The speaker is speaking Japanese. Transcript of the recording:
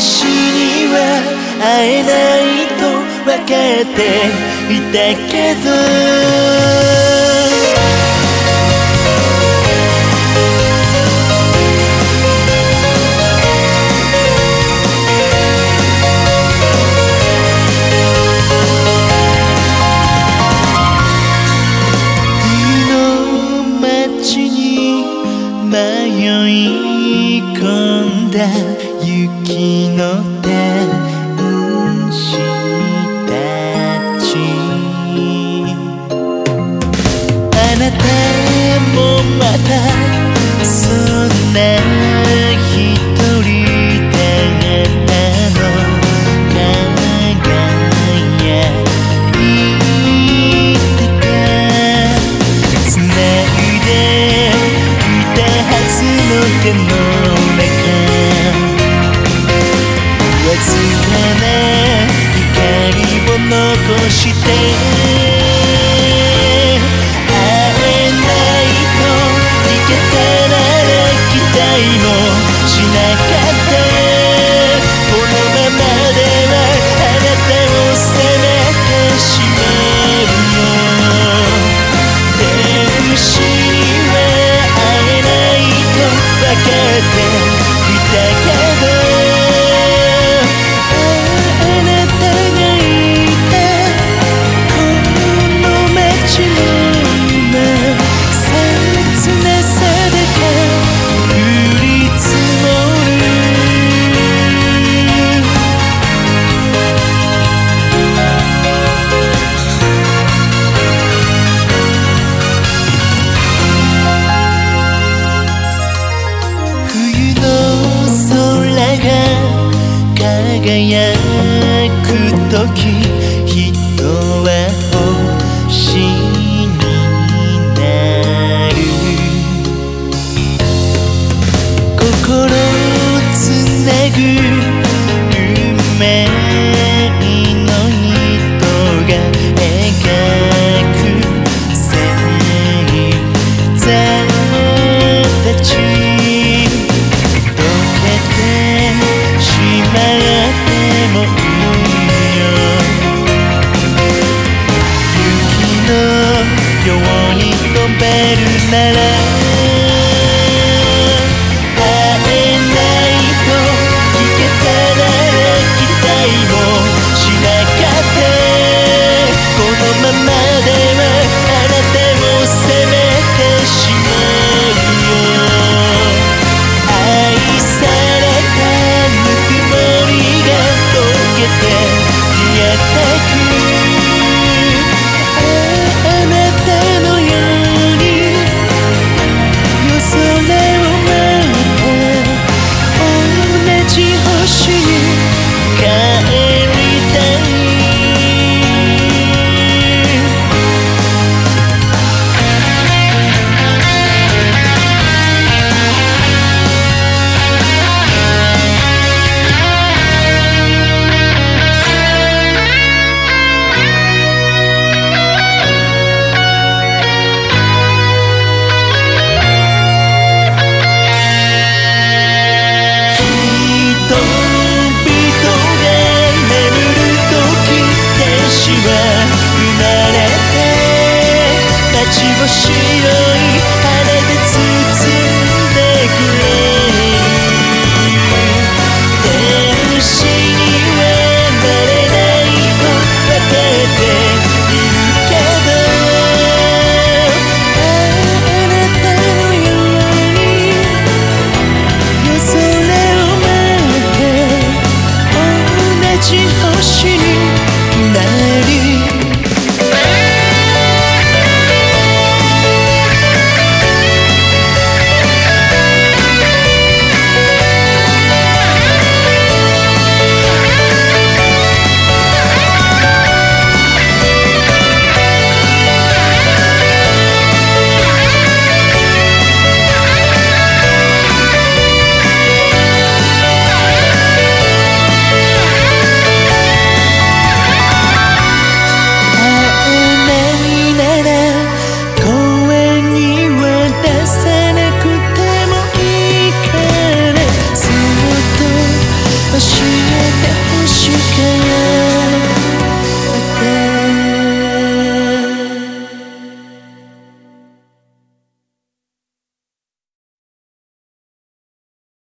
私には会えないと分かっていたけどだ。雪の天使たち。あなたもまたそんな人 she dance? 輝く時人はように飲めるなら落ち星を